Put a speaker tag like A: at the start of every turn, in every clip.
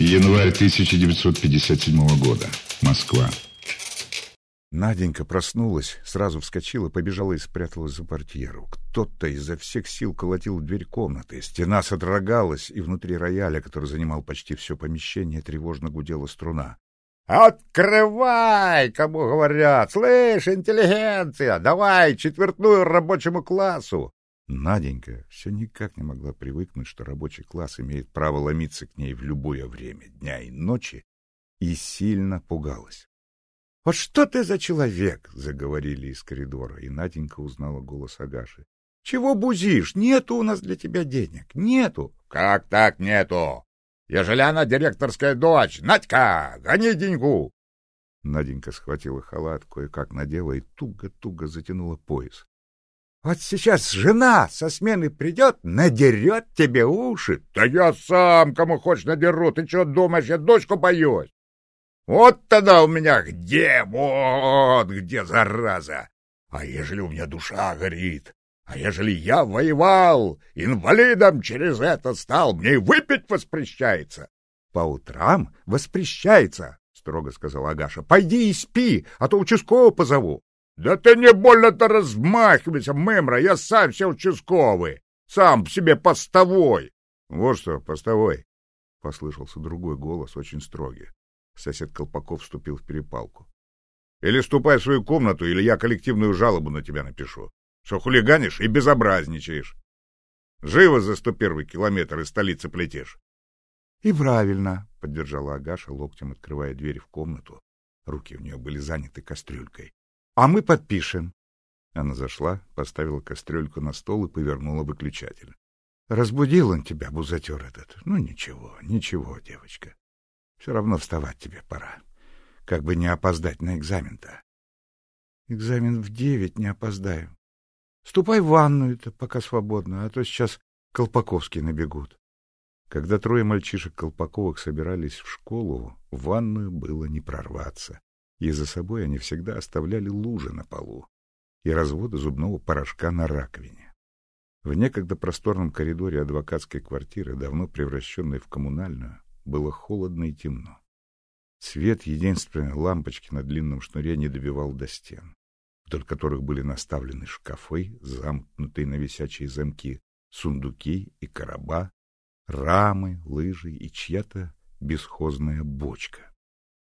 A: Январь 1957 года. Москва.
B: Наденька проснулась, сразу вскочила, побежала и спряталась за портьеру. Кто-то изо всех сил колотил в дверь комнаты. Стена содрогалась, и внутри рояля, который занимал почти все помещение, тревожно гудела струна. «Открывай!» — кому говорят. «Слышь, интеллигенция, давай четвертную рабочему классу!» Наденька все никак не могла привыкнуть, что рабочий класс имеет право ломиться к ней в любое время дня и ночи, и сильно пугалась. — Вот что ты за человек? — заговорили из коридора, и Наденька узнала голос Агаши. — Чего бузишь? Нету у нас для тебя денег. Нету. — Как так нету? Ежели она директорская дочь, Надька, гони деньгу! Наденька схватила халат, кое-как надела и туго-туго затянула пояс. Вот сейчас жена со смены придет, надерет тебе уши. Да я сам, кому хочешь, надеру. Ты что думаешь, я дочку боюсь? Вот тогда у меня где, вот где, зараза. А ежели у меня душа горит, а ежели я воевал, инвалидом через это стал, мне и выпить воспрещается. По утрам воспрещается, строго сказала Агаша. Пойди и спи, а то участкового позову. Да ты не больно-то размахивайся, мемра, я сам все участковый, сам себе постовой. Вот что, постовой, — послышался другой голос, очень строгий. Сосед Колпаков вступил в перепалку. Или ступай в свою комнату, или я коллективную жалобу на тебя напишу, что хулиганишь и безобразничаешь. Живо за сто первый километр из столицы плетешь. — И правильно, — поддержала Агаша, локтем открывая дверь в комнату. Руки у нее были заняты кастрюлькой. А мы подпишем. Она зашла, поставила кастрюльку на стол и повернула выключатель. Разбудил он тебя, бузатер этот. Ну, ничего, ничего, девочка. Все равно вставать тебе пора. Как бы не опоздать на экзамен-то. Экзамен в девять не опоздаю. Ступай в ванную-то, пока свободно, а то сейчас Колпаковские набегут. Когда трое мальчишек Колпаковых собирались в школу, в ванную было не прорваться и за собой они всегда оставляли лужи на полу и разводы зубного порошка на раковине. В некогда просторном коридоре адвокатской квартиры, давно превращенной в коммунальную, было холодно и темно. Свет единственной лампочки на длинном шнуре не добивал до стен, вдоль которых были наставлены шкафы, замкнутые на висячие замки, сундуки и короба, рамы, лыжи и чья-то бесхозная бочка.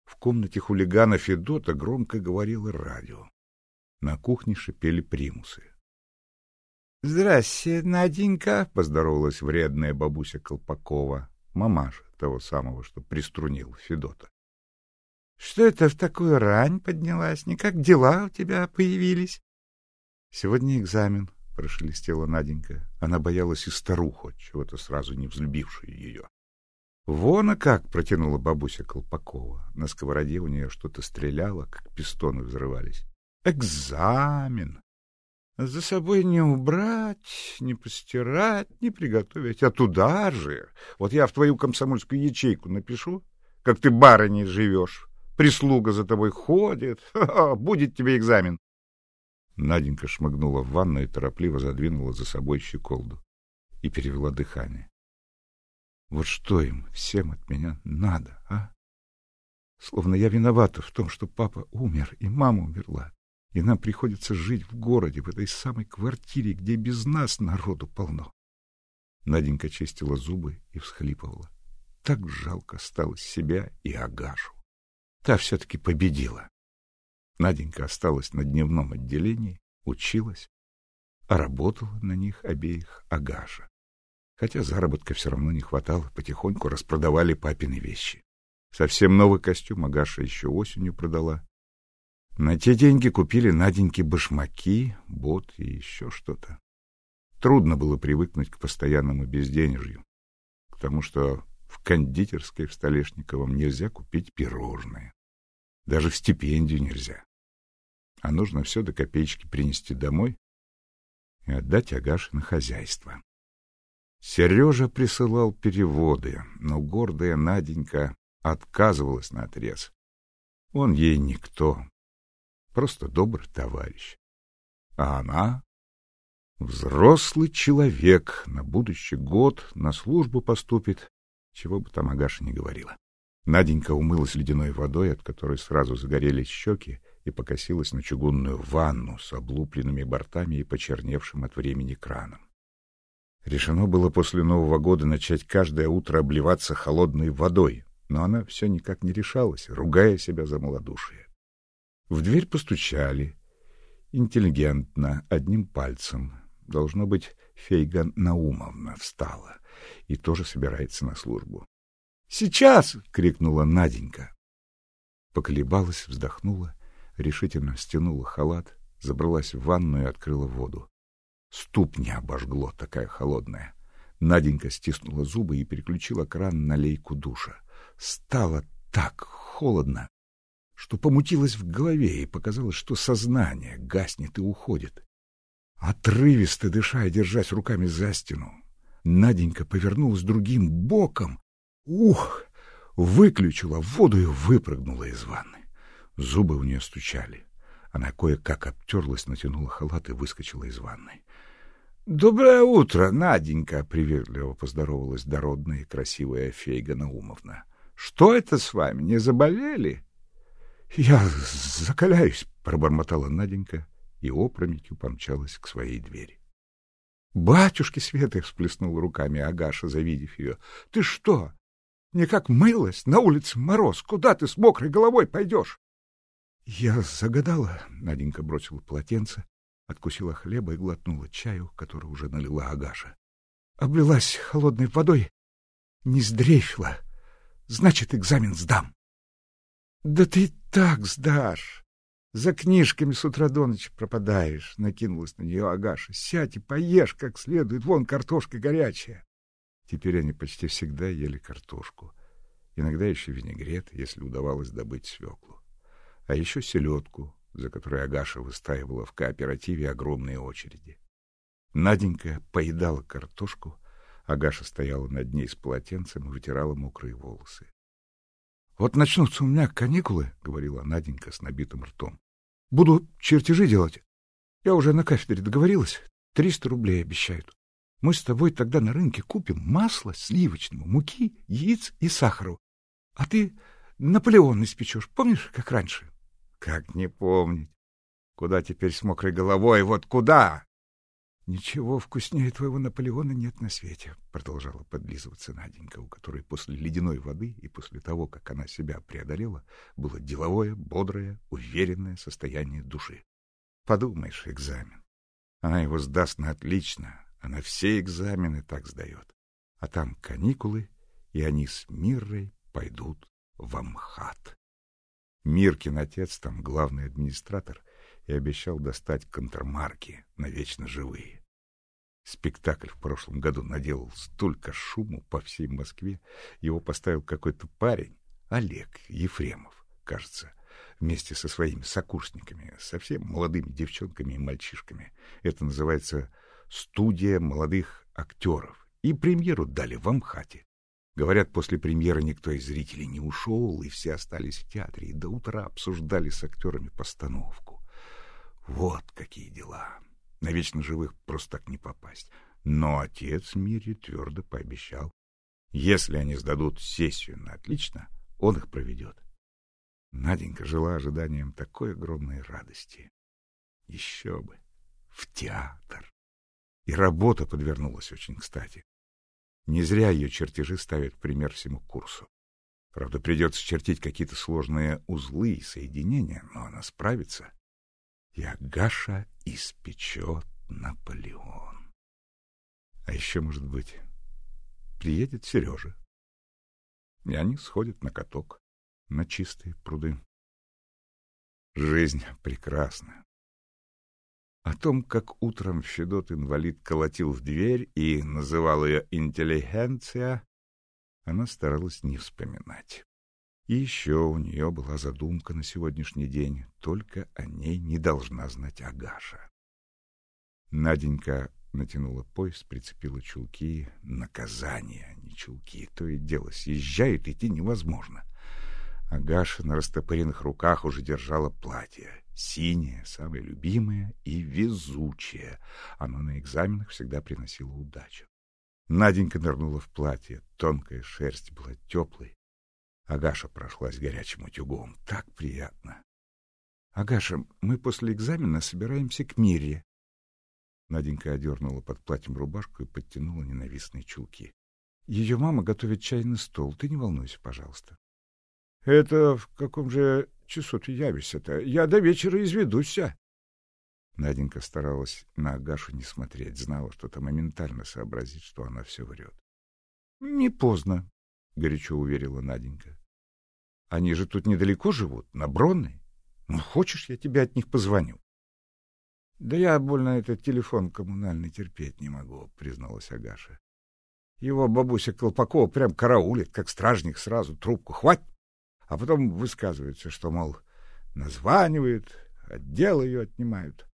B: В комнате хулигана Федота громко говорило радио. На кухне шипели примусы. — Здрасте, Наденька! — поздоровалась вредная бабуся Колпакова, мамаша того самого, что приструнил Федота. — Что это в такую рань поднялась? Никак дела у тебя появились? — Сегодня экзамен, — прошелестела Наденька. Она боялась и старуху, чего-то сразу не взлюбившую ее. Вон а как протянула бабуся Колпакова. На сковороде у нее что-то стреляло, как пистоны взрывались. Экзамен! За собой не убрать, не постирать, не приготовить, а туда же. Вот я в твою комсомольскую ячейку напишу, как ты барыней живешь. Прислуга за тобой ходит. Ха -ха, будет тебе экзамен. Наденька шмыгнула в ванну и торопливо задвинула за собой щеколду и перевела дыхание. Вот что им всем от меня надо, а? Словно я виновата в том, что папа умер и мама умерла, и нам приходится жить в городе, в этой самой квартире, где без нас народу полно. Наденька чистила зубы и всхлипывала. Так жалко стало себя и Агашу. Та все-таки победила. Наденька осталась на дневном отделении, училась, а работала на них обеих Агаша. Хотя заработка все равно не хватало, потихоньку распродавали папины вещи. Совсем новый костюм Агаша еще осенью продала. На те деньги купили Наденьке башмаки, бот и еще что-то. Трудно было привыкнуть к постоянному безденежью, к тому, что в кондитерской в Столешниковом нельзя купить пирожные. Даже в стипендию нельзя. А нужно все до копеечки принести домой и отдать Агаше на хозяйство. Сережа присылал переводы, но гордая Наденька отказывалась на отрез. Он ей никто, просто добрый товарищ. А она взрослый человек, на будущий год на службу поступит Чего бы там Агаша не говорила. Наденька умылась ледяной водой, от которой сразу загорелись щеки, и покосилась на чугунную ванну с облупленными бортами и почерневшим от времени краном. Решено было после Нового года начать каждое утро обливаться холодной водой, но она все никак не решалась, ругая себя за малодушие. В дверь постучали. Интеллигентно, одним пальцем. Должно быть, Фейга Наумовна встала и тоже собирается на службу. «Сейчас!» — крикнула Наденька. Поколебалась, вздохнула, решительно стянула халат, забралась в ванну и открыла воду. Ступня обожгло, такая холодная. Наденька стиснула зубы и переключила кран на лейку душа. Стало так холодно, что помутилось в голове и показалось, что сознание гаснет и уходит. Отрывисто дыша и держась руками за стену, Наденька повернулась другим боком. Ух! Выключила воду и выпрыгнула из ванны. Зубы у нее стучали. Она кое-как обтерлась, натянула халат и выскочила из ванной. Доброе утро, Наденька, приветливо поздоровалась дородная и красивая Фейга Наумовна. Что это с вами? Не заболели? Я закаляюсь, пробормотала Наденька и опрометью помчалась к своей двери. Батюшки Светы всплеснул руками Агаша, завидев ее. — Ты что? Никак мылась? На улице мороз. Куда ты с мокрой головой пойдешь? Я загадала, Наденька бросила полотенце, откусила хлеба и глотнула чаю, который уже налила Агаша. Облилась холодной водой, не сдрейфила. Значит, экзамен сдам. — Да ты так сдашь. За книжками с утра до ночи пропадаешь, — накинулась на нее Агаша. — Сядь и поешь как следует, вон картошка горячая. Теперь они почти всегда ели картошку. Иногда еще винегрет, если удавалось добыть свеклу. А еще селедку, за которой Агаша выстаивала в кооперативе огромные очереди. Наденька поедала картошку, Агаша стояла над ней с полотенцем и вытирала мокрые волосы. — Вот начнутся у меня каникулы, — говорила Наденька с набитым ртом. — Буду чертежи делать. Я уже на кафедре договорилась. Триста рублей обещают. Мы с тобой тогда на рынке купим масло сливочного, муки, яиц и сахару. А ты Наполеон испечешь, помнишь, как раньше? Как не помнить? Куда теперь с мокрой головой? Вот куда? Ничего вкуснее твоего Наполеона нет на свете, продолжала подлизываться Наденька, у которой после ледяной воды и после того, как она себя преодолела, было деловое, бодрое, уверенное состояние души. Подумаешь, экзамен. Она его сдаст на отлично, она все экзамены так сдает. А там каникулы, и они с Миррой пойдут в Амхат. Миркин отец там главный администратор и обещал достать контрмарки на вечно живые. Спектакль в прошлом году наделал столько шуму по всей Москве, его поставил какой-то парень, Олег Ефремов, кажется, вместе со своими сокурсниками, совсем молодыми девчонками и мальчишками. Это называется «Студия молодых актеров». И премьеру дали в Амхате. Говорят, после премьеры никто из зрителей не ушел, и все остались в театре, и до утра обсуждали с актерами постановку. Вот какие дела. На вечно живых просто так не попасть. Но отец Мире твердо пообещал. Если они сдадут сессию на отлично, он их проведет. Наденька жила ожиданием такой огромной радости. Еще бы! В театр! И работа подвернулась очень кстати. Не зря ее чертежи ставят пример всему курсу. Правда, придется чертить какие-то сложные узлы и соединения, но она справится. И Агаша испечет Наполеон. А еще, может быть, приедет Сережа. И они сходят на каток, на чистые пруды. Жизнь прекрасна. О том, как утром Федот-инвалид колотил в дверь и называл ее «интеллигенция», она старалась не вспоминать. И еще у нее была задумка на сегодняшний день, только о ней не должна знать Агаша. Наденька натянула пояс, прицепила чулки. Наказание, а не чулки. То и дело, съезжает, идти невозможно. Агаша на растопыренных руках уже держала платье. Синее, самое любимое и везучее. Оно на экзаменах всегда приносило удачу. Наденька нырнула в платье. Тонкая шерсть была теплой. Агаша прошлась горячим утюгом. Так приятно. — Агаша, мы после экзамена собираемся к Мире. Наденька одернула под платьем рубашку и подтянула ненавистные чулки. — Ее мама готовит чайный стол. Ты не волнуйся, пожалуйста. — Это в каком же часу ты явишься-то? Я до вечера изведуся. Наденька старалась на Агашу не смотреть, знала, что то моментально сообразит, что она все врет. — Не поздно, — горячо уверила Наденька. — Они же тут недалеко живут, на Бронной. Ну, хочешь, я тебе от них позвоню? — Да я больно этот телефон коммунальный терпеть не могу, — призналась Агаша. Его бабуся Колпакова прям караулит, как стражник, сразу трубку хвать, а потом высказывается, что, мол, названивает, отдел ее отнимают.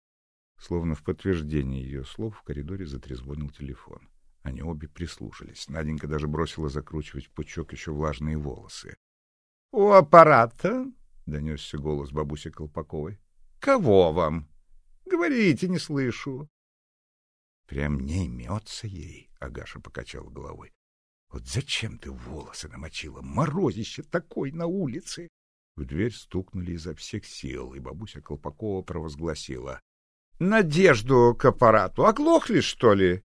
B: Словно в подтверждение ее слов в коридоре затрезвонил телефон. Они обе прислушались. Наденька даже бросила закручивать пучок еще влажные волосы. — У аппарата? — донесся голос бабуси Колпаковой. — Кого вам? — Говорите, не слышу. — Прям не имется ей, — Агаша покачала головой. — Вот зачем ты волосы намочила? Морозище такой на улице! В дверь стукнули изо всех сил, и бабуся Колпакова провозгласила. Надежду к аппарату. Оглохли, что ли?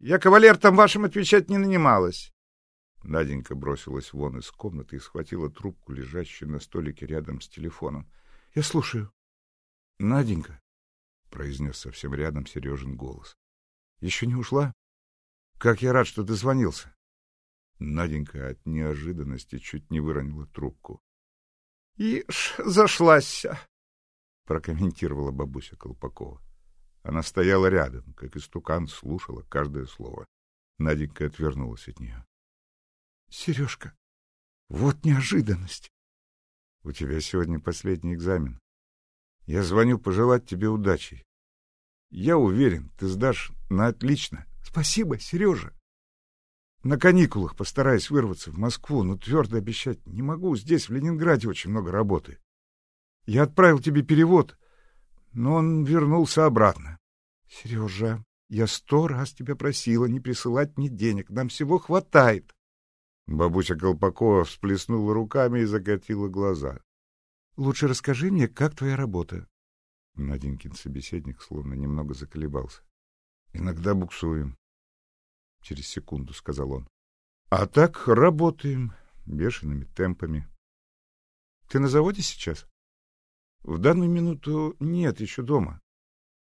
B: Я кавалертом вашим отвечать не нанималась. Наденька бросилась вон из комнаты и схватила трубку, лежащую на столике рядом с телефоном. — Я слушаю. — Наденька, — произнес совсем рядом Сережин голос. — Еще не ушла? Как я рад, что ты звонился. Наденька от неожиданности чуть не выронила трубку. — Ишь, зашлась, — прокомментировала бабуся Колпакова. Она стояла рядом, как истукан, слушала каждое слово. Наденька отвернулась от нее. — Сережка, вот неожиданность. У тебя сегодня последний экзамен. Я звоню пожелать тебе удачи. Я уверен, ты сдашь на отлично. Спасибо, Сережа. На каникулах постараюсь вырваться в Москву, но твердо обещать не могу. Здесь, в Ленинграде, очень много работы. Я отправил тебе перевод, но он вернулся обратно. — Сережа, я сто раз тебя просила не присылать мне денег, нам всего хватает. Бабуся Колпакова всплеснула руками и закатила глаза. — Лучше расскажи мне, как твоя работа? Наденькин собеседник словно немного заколебался. — Иногда буксуем. — через секунду сказал он. — А так работаем бешеными темпами. — Ты на заводе сейчас? — В данную минуту нет, еще дома.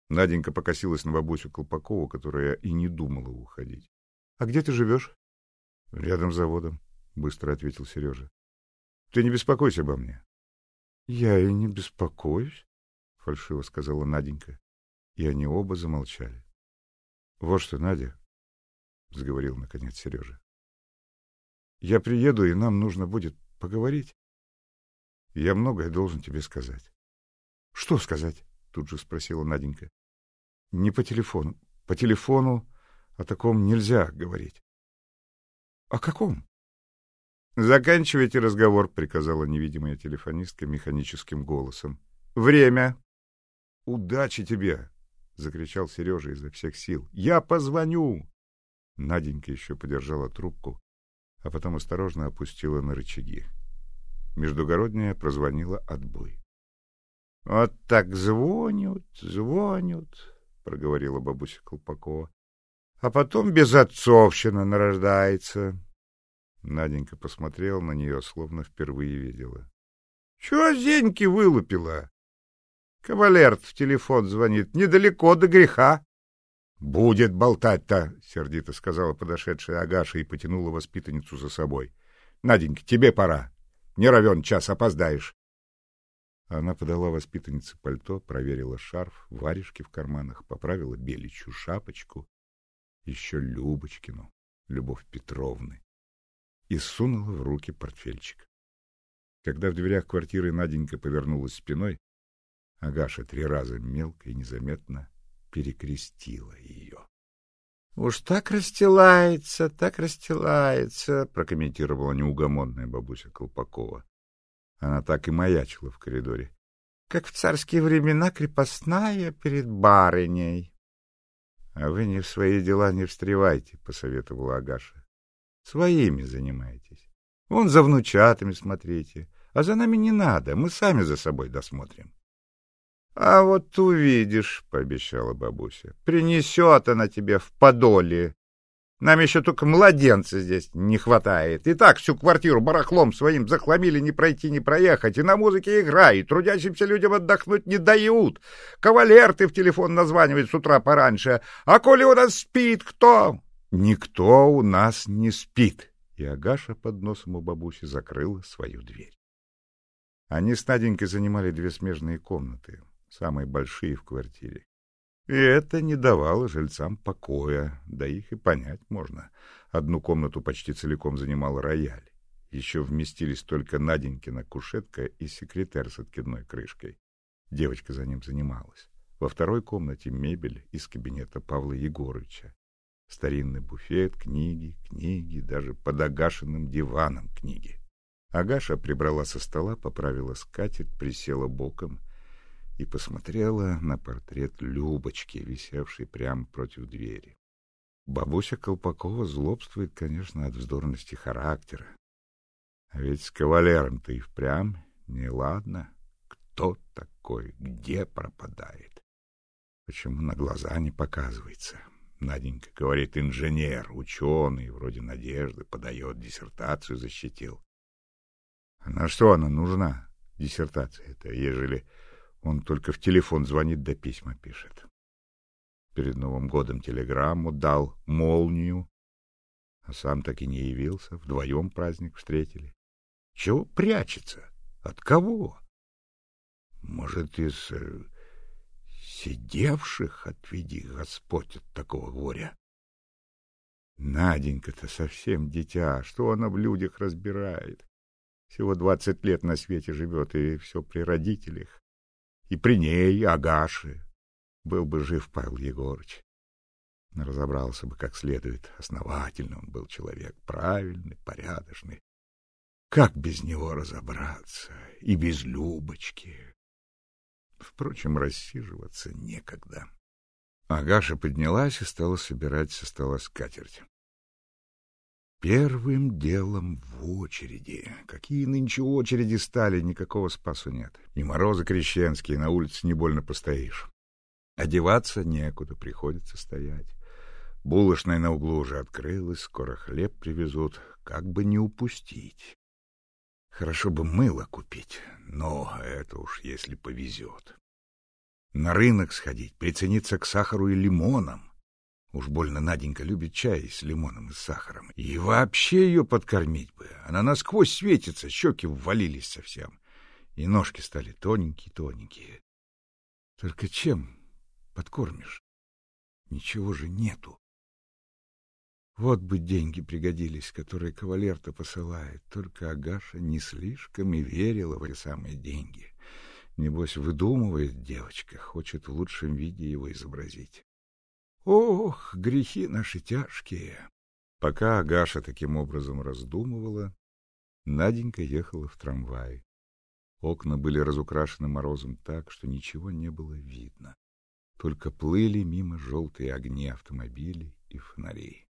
B: Наденька покосилась на бабусю Колпакову, которая и не думала уходить. — А где ты живешь? — Рядом с заводом, — быстро ответил Сережа. — Ты не беспокойся обо мне. — Я и не беспокоюсь, — фальшиво сказала Наденька. И они оба замолчали. — Вот что, Надя, — заговорил наконец Сережа. — Я приеду, и нам нужно будет поговорить. Я многое должен тебе сказать. — Что сказать? — тут же спросила Наденька. — Не по телефону. По телефону о таком нельзя говорить. — О каком? — Заканчивайте разговор, — приказала невидимая телефонистка механическим голосом. — Время. — Удачи тебе! — закричал Сережа изо всех сил. — Я позвоню! Наденька еще подержала трубку, а потом осторожно опустила на рычаги. Междугородняя прозвонила отбой. — Вот так звонят, звонят, — проговорила бабуся Колпакова. — А потом безотцовщина нарождается. Наденька посмотрела на нее, словно впервые видела. — Чего зеньки вылупила? Кавалерт в телефон звонит. Недалеко до греха. Будет болтать-то, сердито сказала подошедшая Агаша и потянула воспитанницу за собой. Наденька, тебе пора. Не равен час, опоздаешь. Она подала воспитаннице пальто, проверила шарф, варежки в карманах, поправила беличью шапочку, еще Любочкину, Любовь Петровны, и сунула в руки портфельчик. Когда в дверях квартиры Наденька повернулась спиной, Агаша три раза мелко и незаметно перекрестила ее. — Уж так расстилается, так расстилается, — прокомментировала неугомонная бабуся Колпакова. Она так и маячила в коридоре. — Как в царские времена крепостная перед барыней. — А вы не в свои дела не встревайте, — посоветовала Агаша. — Своими занимайтесь. Вон за внучатами смотрите. А за нами не надо, мы сами за собой досмотрим. — А вот увидишь, — пообещала бабуся, — принесет она тебе в подоле нам еще только младенца здесь не хватает. И так всю квартиру барахлом своим захламили не пройти, не проехать. И на музыке играют, трудящимся людям отдохнуть не дают. Кавалер ты в телефон названивает с утра пораньше. А коли у нас спит кто? Никто у нас не спит. И Агаша под носом у бабуси закрыла свою дверь. Они с Наденькой занимали две смежные комнаты, самые большие в квартире. И это не давало жильцам покоя, да их и понять можно. Одну комнату почти целиком занимал рояль. Еще вместились только Наденькина кушетка и секретарь с откидной крышкой. Девочка за ним занималась. Во второй комнате мебель из кабинета Павла Егорыча. Старинный буфет, книги, книги, даже под агашенным диваном книги. Агаша прибрала со стола, поправила скатерть, присела боком — и посмотрела на портрет Любочки, висевший прямо против двери. Бабуся Колпакова злобствует, конечно, от вздорности характера. А ведь с кавалером-то и впрямь неладно. Кто такой, где пропадает? Почему на глаза не показывается? Наденька говорит, инженер, ученый, вроде Надежды, подает, диссертацию защитил. А на что она нужна, диссертация-то, ежели он только в телефон звонит да письма пишет. Перед Новым годом телеграмму дал, молнию, а сам так и не явился. Вдвоем праздник встретили. Чего прячется? От кого? Может, из э, сидевших отведи Господь от такого горя? Наденька-то совсем дитя, что она в людях разбирает? Всего двадцать лет на свете живет, и все при родителях и при ней, Агаше. Был бы жив Павел Егорыч. Разобрался бы как следует. Основательный он был человек, правильный, порядочный. Как без него разобраться? И без Любочки. Впрочем, рассиживаться некогда. Агаша поднялась и стала собирать со стола скатерть. Первым делом в очереди. Какие нынче очереди стали, никакого спасу нет. И морозы крещенские, на улице не больно постоишь. Одеваться некуда, приходится стоять. Булочная на углу уже открылась, скоро хлеб привезут, как бы не упустить. Хорошо бы мыло купить, но это уж если повезет. На рынок сходить, прицениться к сахару и лимонам. Уж больно Наденька любит чай с лимоном и сахаром. И вообще ее подкормить бы. Она насквозь светится, щеки ввалились совсем. И ножки стали тоненькие-тоненькие. Только чем подкормишь? Ничего же нету. Вот бы деньги пригодились, которые кавалер-то посылает. Только Агаша не слишком и верила в эти самые деньги. Небось, выдумывает девочка, хочет в лучшем виде его изобразить. Ох, грехи наши тяжкие! Пока Агаша таким образом раздумывала, Наденька ехала в трамвае. Окна были разукрашены морозом так, что ничего не было видно. Только плыли мимо желтые огни автомобилей и фонарей.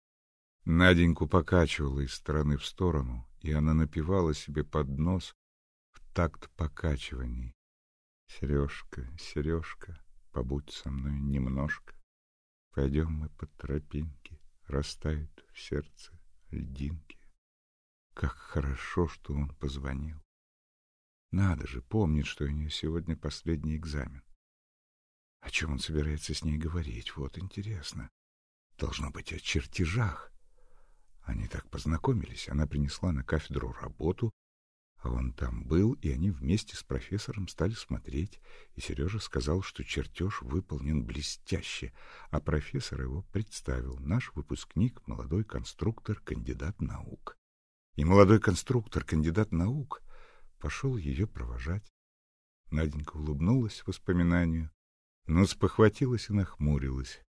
B: Наденьку покачивала из стороны в сторону, и она напевала себе под нос в такт покачиваний. «Сережка, Сережка, побудь со мной немножко». Пойдем мы по тропинке, растают в сердце льдинки. Как хорошо, что он позвонил. Надо же, помнит, что у нее сегодня последний экзамен. О чем он собирается с ней говорить? Вот интересно. Должно быть о чертежах. Они так познакомились. Она принесла на кафедру работу, а он там был, и они вместе с профессором стали смотреть, и Сережа сказал, что чертеж выполнен блестяще, а профессор его представил, наш выпускник, молодой конструктор, кандидат наук. И молодой конструктор, кандидат наук, пошел ее провожать. Наденька улыбнулась воспоминанию, но спохватилась и нахмурилась.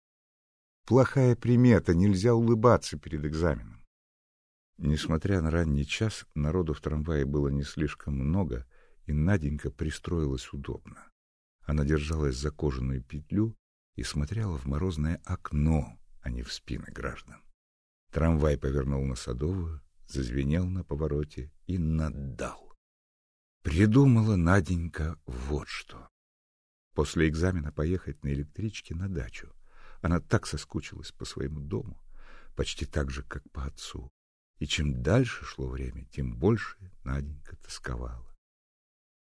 B: Плохая примета, нельзя улыбаться перед экзаменом. Несмотря на ранний час, народу в трамвае было не слишком много, и Наденька пристроилась удобно. Она держалась за кожаную петлю и смотрела в морозное окно, а не в спины граждан. Трамвай повернул на Садовую, зазвенел на повороте и наддал. Придумала Наденька вот что. После экзамена поехать на электричке на дачу. Она так соскучилась по своему дому, почти так же, как по отцу. И чем дальше шло время, тем больше Наденька тосковала.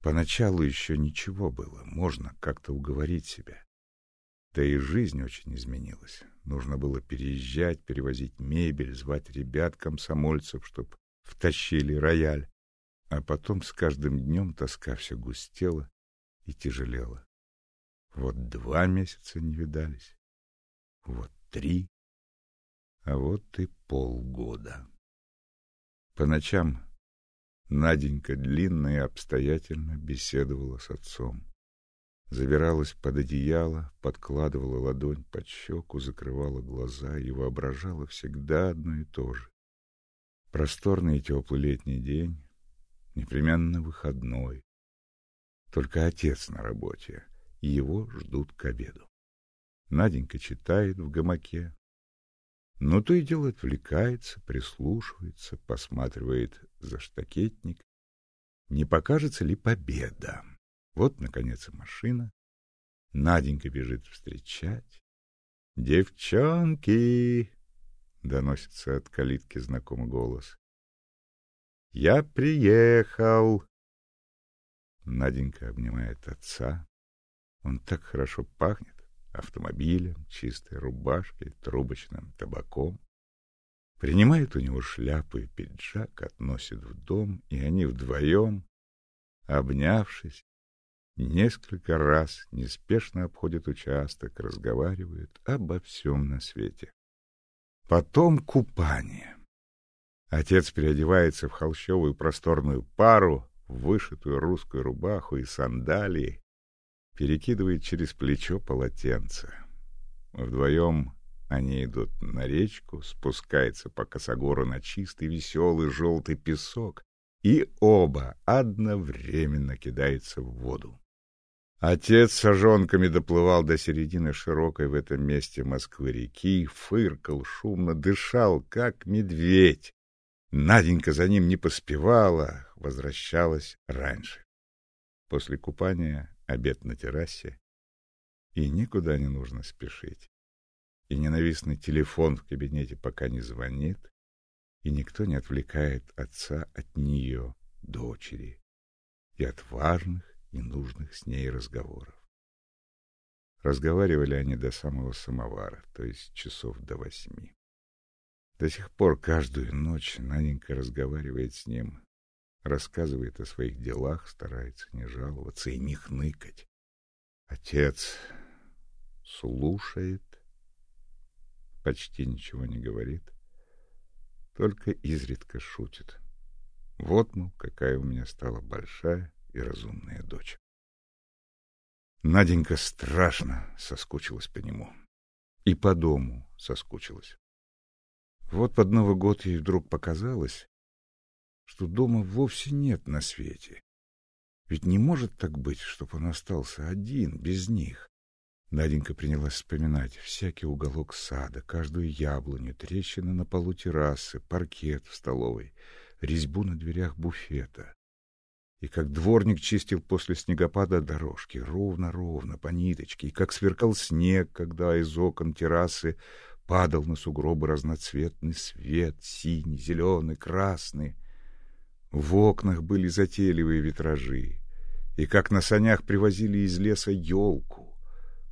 B: Поначалу еще ничего было, можно как-то уговорить себя. Да и жизнь очень изменилась. Нужно было переезжать, перевозить мебель, звать ребят-комсомольцев, чтоб втащили рояль. А потом с каждым днем тоска все густела и тяжелела. Вот два месяца не видались, вот три, а вот и полгода. По ночам Наденька длинно и обстоятельно беседовала с отцом. Забиралась под одеяло, подкладывала ладонь под щеку, закрывала глаза и воображала всегда одно и то же. Просторный и теплый летний день, непременно выходной. Только отец на работе, и его ждут к обеду. Наденька читает в гамаке, но то и дело отвлекается, прислушивается, посматривает за штакетник. Не покажется ли победа? Вот, наконец, и машина. Наденька бежит встречать. «Девчонки!» — доносится от калитки знакомый голос. «Я приехал!» Наденька обнимает отца. Он так хорошо пахнет автомобилем, чистой рубашкой, трубочным табаком. Принимает у него шляпу и пиджак, относит в дом, и они вдвоем, обнявшись, несколько раз неспешно обходят участок, разговаривают обо всем на свете. Потом купание. Отец переодевается в холщовую просторную пару, вышитую русскую рубаху и сандалии, перекидывает через плечо полотенце. Вдвоем они идут на речку, спускаются по косогору на чистый, веселый, желтый песок, и оба одновременно кидаются в воду. Отец с сожонками доплывал до середины широкой в этом месте Москвы-реки, фыркал, шумно дышал, как медведь. Наденька за ним не поспевала, возвращалась раньше. После купания обед на террасе, и никуда не нужно спешить. И ненавистный телефон в кабинете пока не звонит, и никто не отвлекает отца от нее, дочери, и от важных и нужных с ней разговоров. Разговаривали они до самого самовара, то есть часов до восьми. До сих пор каждую ночь Наденька разговаривает с ним рассказывает о своих делах, старается не жаловаться и не хныкать. Отец слушает, почти ничего не говорит, только изредка шутит. Вот, мол, какая у меня стала большая и разумная дочь. Наденька страшно соскучилась по нему. И по дому соскучилась. Вот под Новый год ей вдруг показалось, что дома вовсе нет на свете. Ведь не может так быть, чтобы он остался один, без них. Наденька принялась вспоминать всякий уголок сада, каждую яблоню, трещины на полу террасы, паркет в столовой, резьбу на дверях буфета. И как дворник чистил после снегопада дорожки, ровно-ровно, по ниточке, и как сверкал снег, когда из окон террасы падал на сугробы разноцветный свет, синий, зеленый, красный. В окнах были затейливые витражи, и как на санях привозили из леса елку.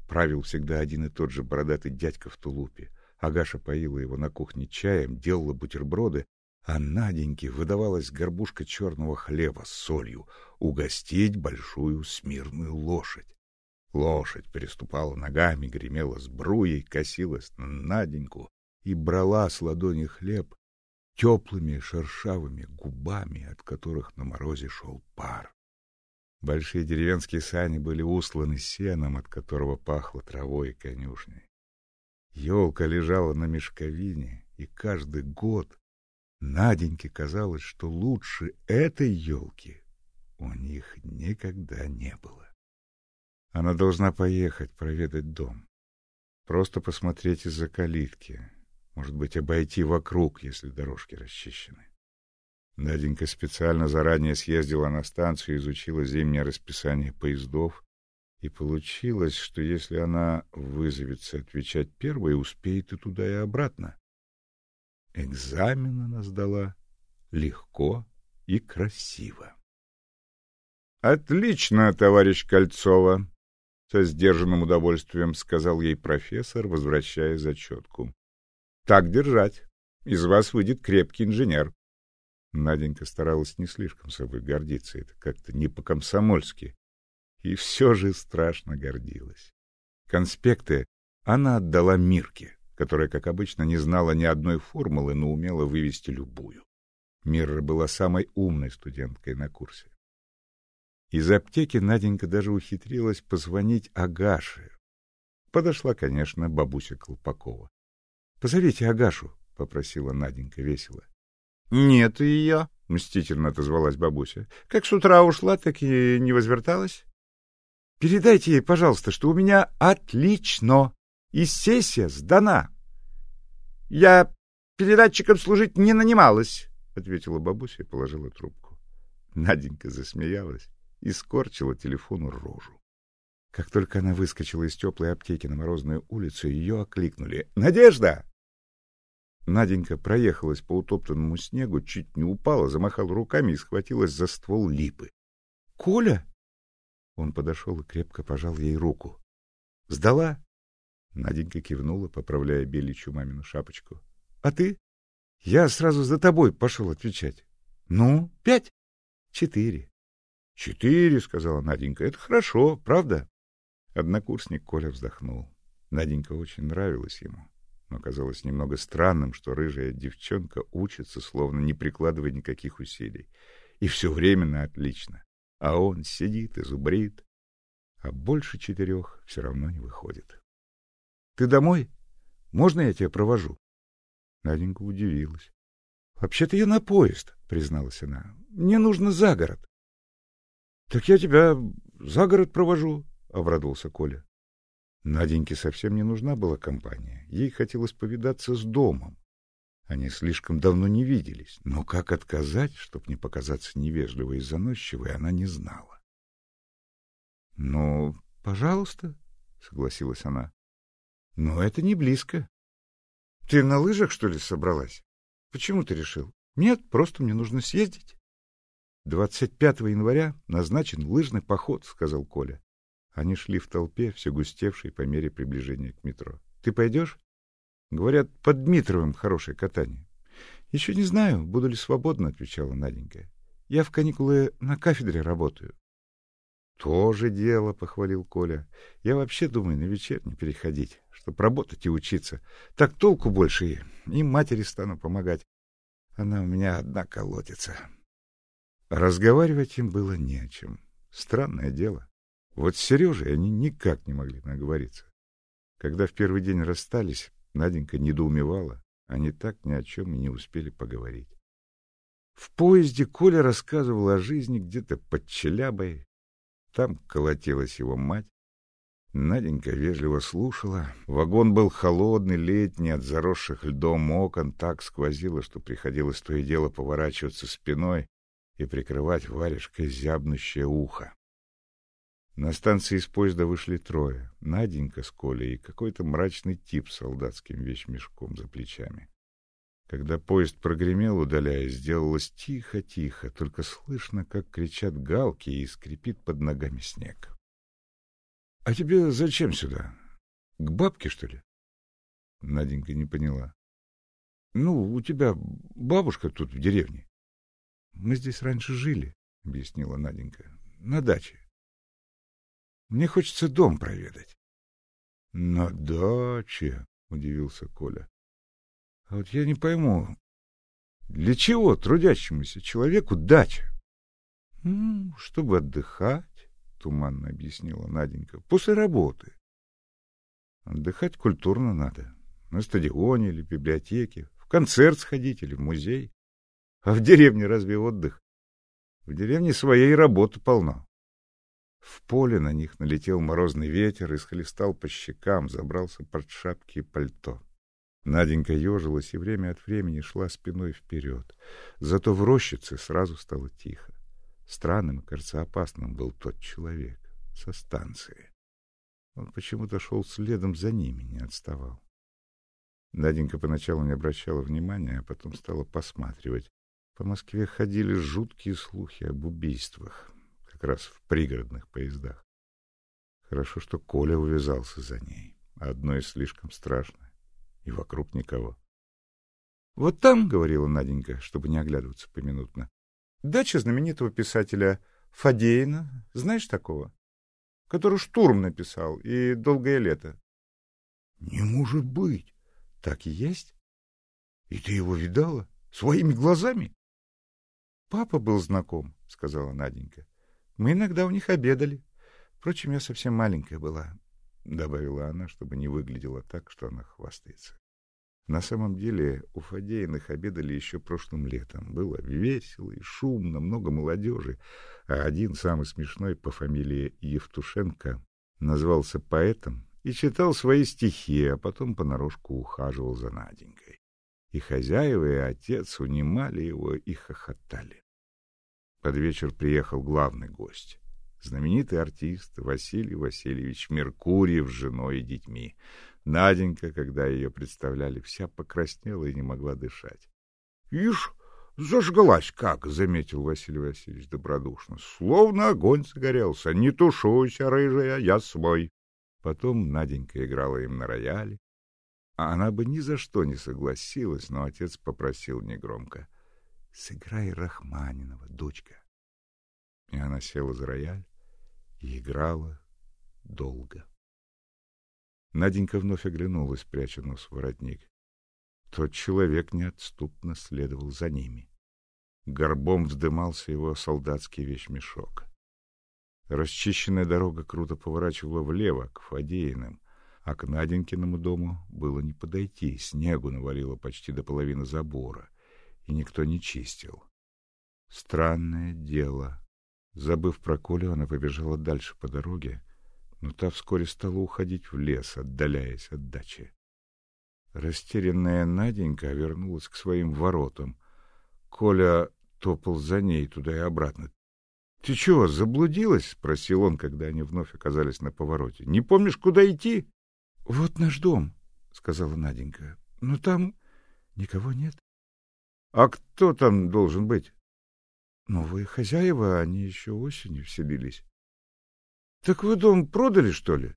B: Правил всегда один и тот же бородатый дядька в тулупе. Агаша поила его на кухне чаем, делала бутерброды, а Наденьке выдавалась горбушка черного хлеба с солью угостить большую смирную лошадь. Лошадь переступала ногами, гремела сбруей, косилась на Наденьку и брала с ладони хлеб теплыми шершавыми губами, от которых на морозе шел пар. Большие деревенские сани были усланы сеном, от которого пахло травой и конюшней. Елка лежала на мешковине, и каждый год Наденьке казалось, что лучше этой елки у них никогда не было. Она должна поехать проведать дом. Просто посмотреть из-за калитки. Может быть, обойти вокруг, если дорожки расчищены. Наденька специально заранее съездила на станцию, изучила зимнее расписание поездов, и получилось, что если она вызовется отвечать первой, успеет и туда, и обратно. Экзамен она сдала легко и красиво. Отлично, товарищ Кольцова, со сдержанным удовольствием сказал ей профессор, возвращая зачетку. Так держать. Из вас выйдет крепкий инженер. Наденька старалась не слишком собой гордиться, это как-то не по-комсомольски. И все же страшно гордилась. Конспекты она отдала Мирке, которая, как обычно, не знала ни одной формулы, но умела вывести любую. Мирра была самой умной студенткой на курсе. Из аптеки Наденька даже ухитрилась позвонить Агаше. Подошла, конечно, бабуся Колпакова. — Позовите Агашу, — попросила Наденька весело. — Нет ее, — мстительно отозвалась бабуся. — Как с утра ушла, так и не возверталась. — Передайте ей, пожалуйста, что у меня отлично, и сессия сдана. — Я передатчиком служить не нанималась, — ответила бабуся и положила трубку. Наденька засмеялась и скорчила телефону рожу. Как только она выскочила из теплой аптеки на морозную улицу, ее окликнули. «Надежда!» Наденька проехалась по утоптанному снегу, чуть не упала, замахала руками и схватилась за ствол липы. «Коля!» Он подошел и крепко пожал ей руку. «Сдала?» Наденька кивнула, поправляя беличью мамину шапочку. «А ты?» «Я сразу за тобой пошел отвечать». «Ну, пять?» «Четыре». Четыре, сказала Наденька. Это хорошо, правда? Однокурсник Коля вздохнул. Наденька очень нравилась ему, но казалось немного странным, что рыжая девчонка учится, словно не прикладывая никаких усилий, и все время на отлично. А он сидит и зубрит, а больше четырех все равно не выходит. — Ты домой? Можно я тебя провожу? Наденька удивилась. — Вообще-то я на поезд, — призналась она. — Мне нужно за город. Так я тебя за город провожу, обрадовался Коля. Наденьке совсем не нужна была компания. Ей хотелось повидаться с домом. Они слишком давно не виделись, но как отказать, чтобы не показаться невежливой и заносчивой, она не знала. — Ну, пожалуйста, — согласилась она. — Но это не близко. — Ты на лыжах, что ли, собралась? Почему ты решил? Нет, просто мне нужно съездить. 25 января назначен лыжный поход, сказал Коля. Они шли в толпе, все густевшей по мере приближения к метро. Ты пойдешь? Говорят, под Дмитровым хорошее катание. Еще не знаю, буду ли свободно, отвечала Наденька. Я в каникулы на кафедре работаю. Тоже дело, похвалил Коля. Я вообще думаю на вечерний переходить, чтоб работать и учиться. Так толку больше и матери стану помогать. Она у меня одна колотится. Разговаривать им было не о чем. Странное дело. Вот с Сережей они никак не могли наговориться. Когда в первый день расстались, Наденька недоумевала. Они так ни о чем и не успели поговорить. В поезде Коля рассказывал о жизни где-то под Челябой. Там колотилась его мать. Наденька вежливо слушала. Вагон был холодный, летний, от заросших льдом окон так сквозило, что приходилось то и дело поворачиваться спиной, и прикрывать варежкой зябнущее ухо. На станции из поезда вышли трое. Наденька с Колей и какой-то мрачный тип с солдатским вещмешком за плечами. Когда поезд прогремел, удаляясь, сделалось тихо-тихо, только слышно, как кричат галки и скрипит под ногами снег. — А тебе зачем сюда? К бабке, что ли? Наденька не поняла. — Ну, у тебя бабушка тут в деревне. Мы здесь раньше жили, — объяснила Наденька, — на даче. Мне хочется дом проведать. — На даче, — удивился Коля. — А вот я не пойму, для чего трудящемуся человеку дача? — Ну, чтобы отдыхать, — туманно объяснила Наденька, — после работы. Отдыхать культурно надо. На стадионе или библиотеке, в концерт сходить или в музей. А в деревне разве отдых? В деревне своей работы полно. В поле на них налетел морозный ветер и схлестал по щекам, забрался под шапки и пальто. Наденька ежилась и время от времени шла спиной вперед. Зато в рощице сразу стало тихо. Странным и, кажется, опасным был тот человек со станции. Он почему-то шел следом за ними, не отставал. Наденька поначалу не обращала внимания, а потом стала посматривать. По Москве ходили жуткие слухи об убийствах, раз в пригородных поездах. Хорошо, что Коля увязался за ней. Одно из слишком страшно и вокруг никого. Вот там, говорила Наденька, чтобы не оглядываться поминутно. Дача знаменитого писателя Фадеина, знаешь такого? Который Штурм написал и Долгое лето. Не может быть. Так и есть? И ты его видала своими глазами? Папа был знаком, сказала Наденька. Мы иногда у них обедали. Впрочем, я совсем маленькая была, добавила она, чтобы не выглядело так, что она хвастается. На самом деле у Фадеиных обедали еще прошлым летом. Было весело и шумно, много молодежи, а один, самый смешной, по фамилии Евтушенко, назвался поэтом и читал свои стихи, а потом понарошку ухаживал за Наденькой. И хозяева, и отец унимали его и хохотали. Под вечер приехал главный гость знаменитый артист Василий Васильевич Меркурьев с женой и детьми. Наденька, когда ее представляли, вся покраснела и не могла дышать. — Ишь, зажгалась как, — заметил Василий Васильевич добродушно. — Словно огонь загорелся. Не тушуйся, рыжая, я свой. Потом Наденька играла им на рояле. А она бы ни за что не согласилась, но отец попросил негромко. — Сыграй Рахманинова, дочка. И она села за рояль и играла долго. Наденька вновь оглянулась, пряча нос в воротник. Тот человек неотступно следовал за ними. Горбом вздымался его солдатский вещмешок. Расчищенная дорога круто поворачивала влево, к Фадеиным, а к Наденькиному дому было не подойти, снегу навалило почти до половины забора, и никто не чистил. Странное дело. Забыв про Колю, она побежала дальше по дороге, но та вскоре стала уходить в лес, отдаляясь от дачи. Растерянная Наденька вернулась к своим воротам. Коля топал за ней туда и обратно. — Ты чего, заблудилась? — спросил он, когда они вновь оказались на повороте. — Не помнишь, куда идти? — Вот наш дом, — сказала Наденька. — Но там никого нет. — А кто там должен быть? — Новые хозяева, они еще осенью вселились. Так вы дом продали, что ли?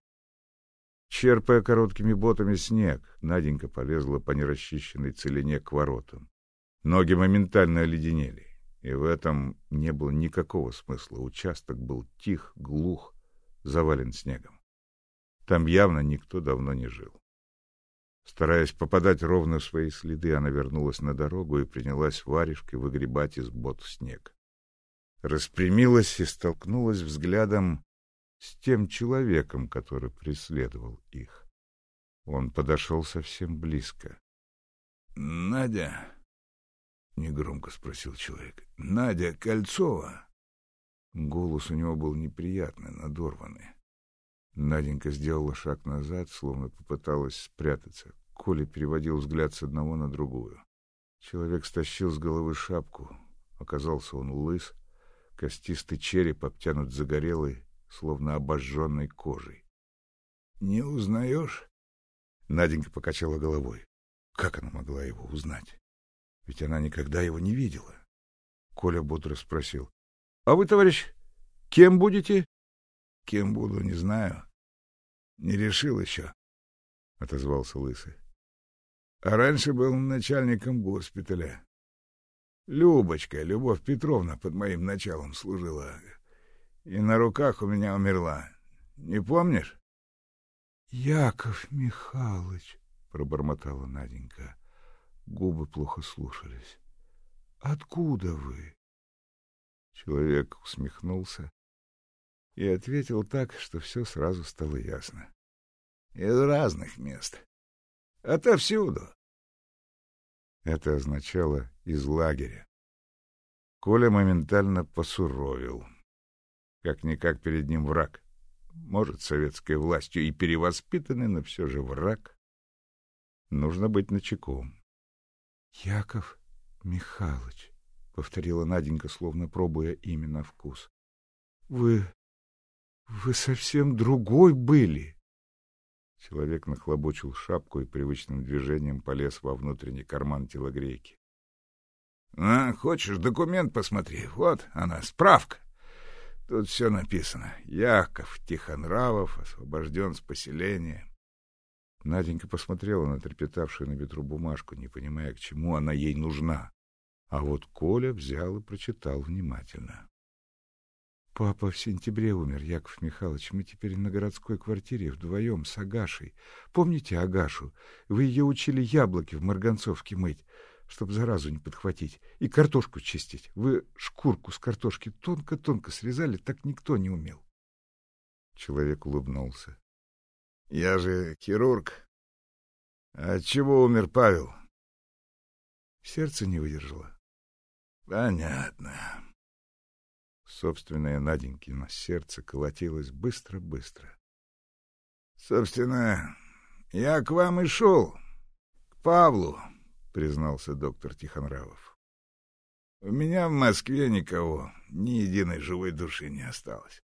B: Черпая короткими ботами снег, Наденька полезла по нерасчищенной целине к воротам. Ноги моментально оледенели, и в этом не было никакого смысла. Участок был тих, глух, завален снегом. Там явно никто давно не жил. Стараясь попадать ровно в свои следы, она вернулась на дорогу и принялась варежкой выгребать из бот снег. Распрямилась и столкнулась взглядом с тем человеком, который преследовал их. Он подошел совсем близко. — Надя? — негромко спросил человек. — Надя Кольцова? Голос у него был неприятный, надорванный. Наденька сделала шаг назад, словно попыталась спрятаться. Коля переводил взгляд с одного на другую. Человек стащил с головы шапку. Оказался он лыс, костистый череп обтянут загорелой, словно обожженной кожей. — Не узнаешь? Наденька покачала головой. Как она могла его узнать? Ведь она никогда его не видела. Коля бодро спросил. — А вы, товарищ, кем будете? — Кем буду, не знаю. — Не решил еще, — отозвался Лысый. — А раньше был начальником госпиталя. Любочка, Любовь Петровна, под моим началом служила и на руках у меня умерла. Не помнишь? — Яков Михайлович, — пробормотала Наденька. Губы плохо слушались. — Откуда вы? Человек усмехнулся и ответил так, что все сразу стало ясно. — Из разных мест. Отовсюду. Это означало «из лагеря». Коля моментально посуровил. Как-никак перед ним враг. Может, советской властью и перевоспитанный, но все же враг. Нужно быть начеку.
C: — Яков Михайлович, — повторила Наденька, словно пробуя имя на вкус. — Вы... вы совсем другой были.
B: Человек нахлобучил шапку и привычным движением полез во внутренний карман телогрейки. — А, хочешь, документ посмотри. Вот она, справка. Тут все написано. Яков Тихонравов освобожден с поселения. Наденька посмотрела на трепетавшую на ветру бумажку, не понимая, к чему она ей нужна. А вот Коля взял и прочитал внимательно.
C: Папа в сентябре умер, Яков Михайлович. Мы теперь на городской квартире вдвоем с Агашей. Помните Агашу? Вы ее учили яблоки в Марганцовке мыть, чтобы заразу не подхватить, и картошку чистить. Вы шкурку с картошки тонко-тонко срезали, так никто не умел.
B: Человек улыбнулся. — Я же хирург. А от чего умер Павел?
C: Сердце не выдержало.
B: — Понятно. Собственное Наденькино сердце колотилось быстро-быстро. — Собственно, я к вам и шел, к Павлу, — признался доктор Тихонравов. — У меня в Москве никого, ни единой живой души не осталось.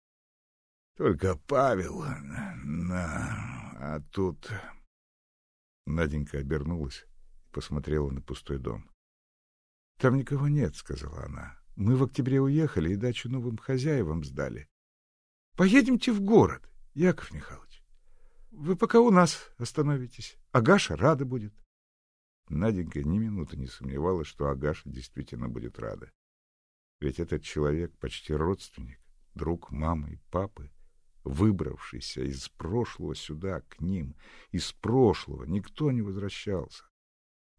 B: Только Павел, на, а тут... Наденька обернулась и посмотрела на пустой дом. — Там никого нет, — сказала она. Мы в октябре уехали и дачу новым хозяевам сдали. Поедемте в город, Яков Михайлович. Вы пока у нас остановитесь. Агаша рада будет. Наденька ни минуты не сомневалась, что Агаша действительно будет рада. Ведь этот человек почти родственник, друг мамы и папы, выбравшийся из прошлого сюда, к ним. Из прошлого никто не возвращался.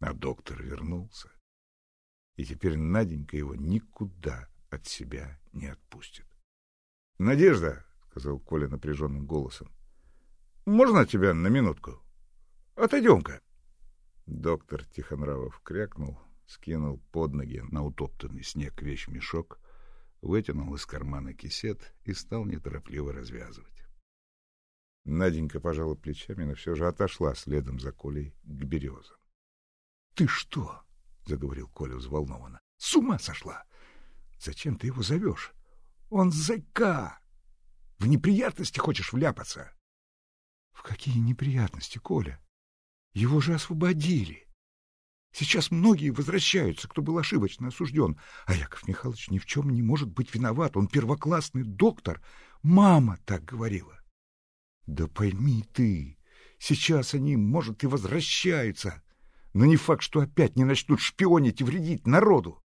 B: А доктор вернулся и теперь Наденька его никуда от себя не отпустит. — Надежда, — сказал Коля напряженным голосом, — можно тебя на минутку? Отойдем-ка. Доктор Тихонравов крякнул, скинул под ноги на утоптанный снег вещмешок, вытянул из кармана кисет и стал неторопливо развязывать. Наденька пожала плечами, но все же отошла следом за Колей к березам. — Ты что? — заговорил Коля взволнованно. — С ума сошла! Зачем ты его зовешь? Он зэка! В неприятности хочешь вляпаться? — В какие неприятности, Коля? Его же освободили. Сейчас многие возвращаются, кто был ошибочно осужден, а Яков Михайлович ни в чем не может быть виноват. Он первоклассный доктор. Мама так говорила. — Да пойми ты, сейчас они, может, и возвращаются, но не факт, что опять не начнут шпионить и вредить народу.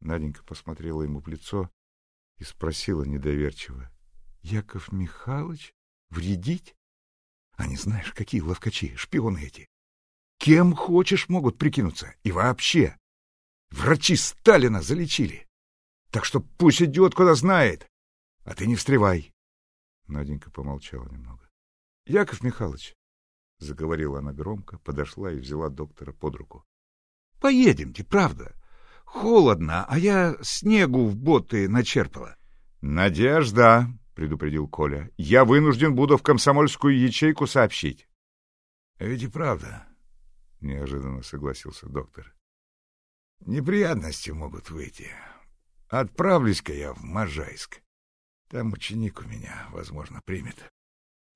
B: Наденька посмотрела ему в лицо и спросила недоверчиво. — Яков Михайлович? Вредить? А не знаешь, какие ловкачи, шпионы эти. Кем хочешь могут прикинуться. И вообще. Врачи Сталина залечили. Так что пусть идет, куда знает. А ты не встревай. Наденька помолчала немного. — Яков Михайлович, — заговорила она громко, подошла и взяла доктора под руку. — Поедемте, правда. Холодно, а я снегу в боты начерпала. — Надежда, — предупредил Коля, — я вынужден буду в комсомольскую ячейку сообщить. — Ведь и правда, — неожиданно согласился доктор. — Неприятности могут выйти. Отправлюсь-ка я в Можайск. Там ученик у меня, возможно, примет.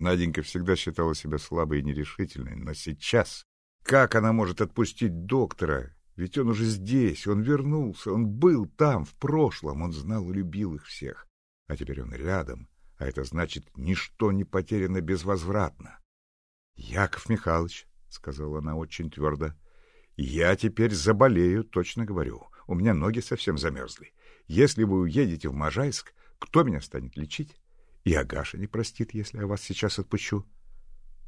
B: Наденька всегда считала себя слабой и нерешительной, но сейчас... Как она может отпустить доктора? Ведь он уже здесь, он вернулся, он был там, в прошлом, он знал и любил их всех. А теперь он рядом, а это значит, ничто не потеряно безвозвратно. — Яков Михайлович, — сказала она очень твердо, — я теперь заболею, точно говорю. У меня ноги совсем замерзли. Если вы уедете в Можайск, кто меня станет лечить? И Агаша не простит, если я вас сейчас отпущу.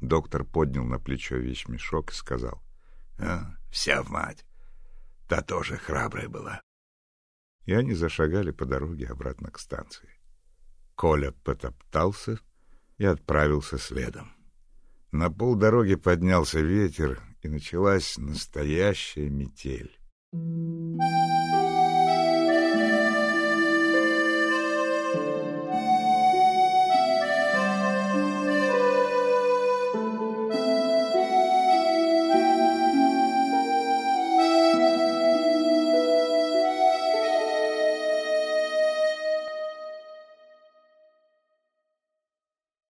B: Доктор поднял на плечо вещмешок и сказал. «А, — Вся в мать. Та тоже храбрая была. И они зашагали по дороге обратно к станции. Коля потоптался и отправился следом. На полдороги поднялся ветер, и началась настоящая метель.